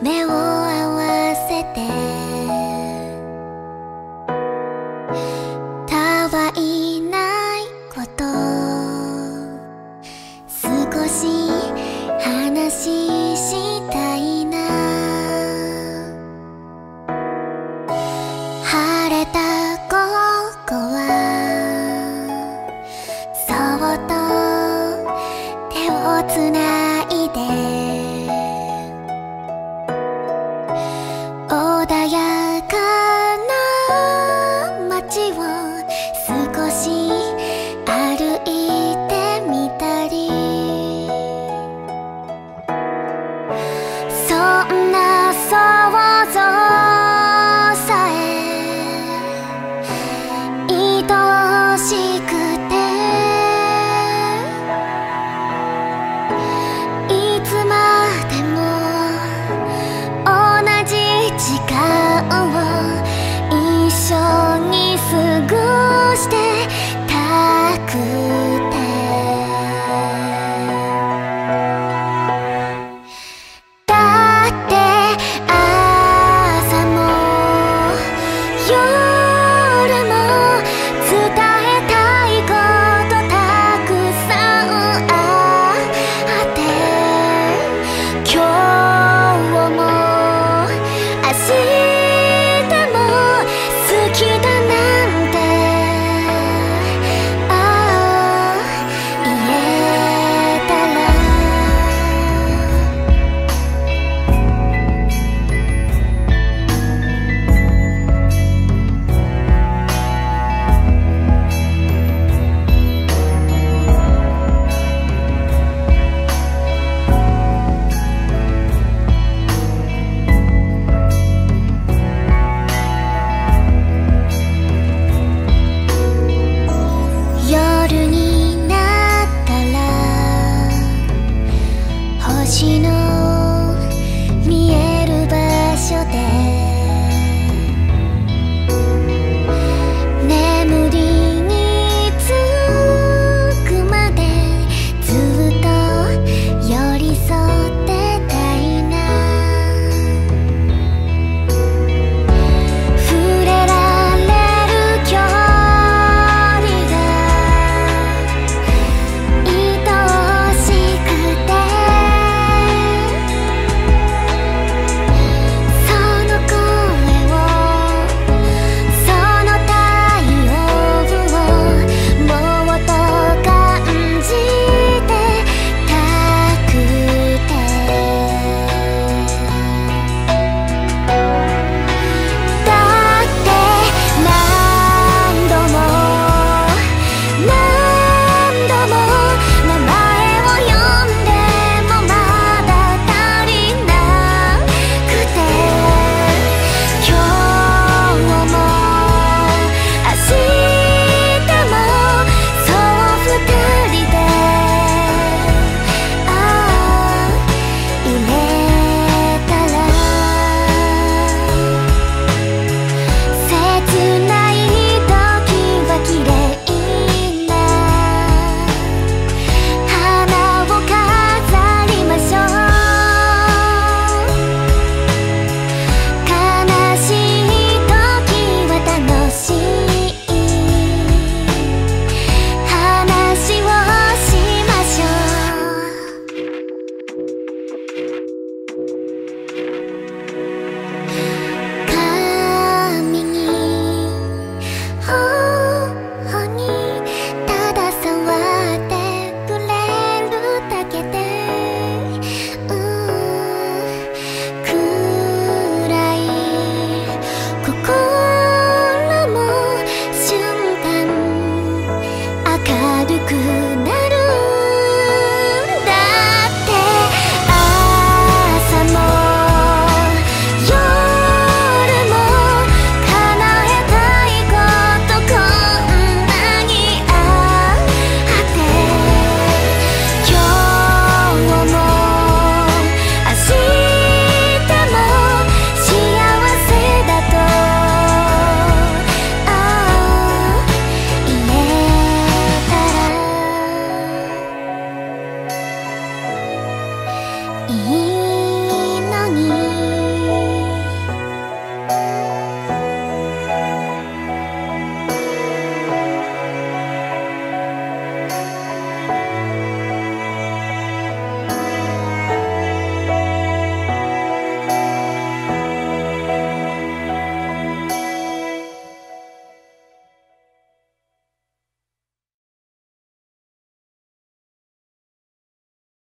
目を合わせて。たわいないこと。少し話したいな。晴れた午後はそっと手をつない your